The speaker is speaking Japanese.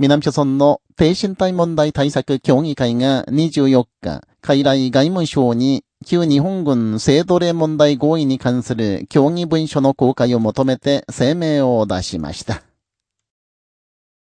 南諸村の低身体問題対策協議会が24日、海来外務省に旧日本軍性奴隷問題合意に関する協議文書の公開を求めて声明を出しました。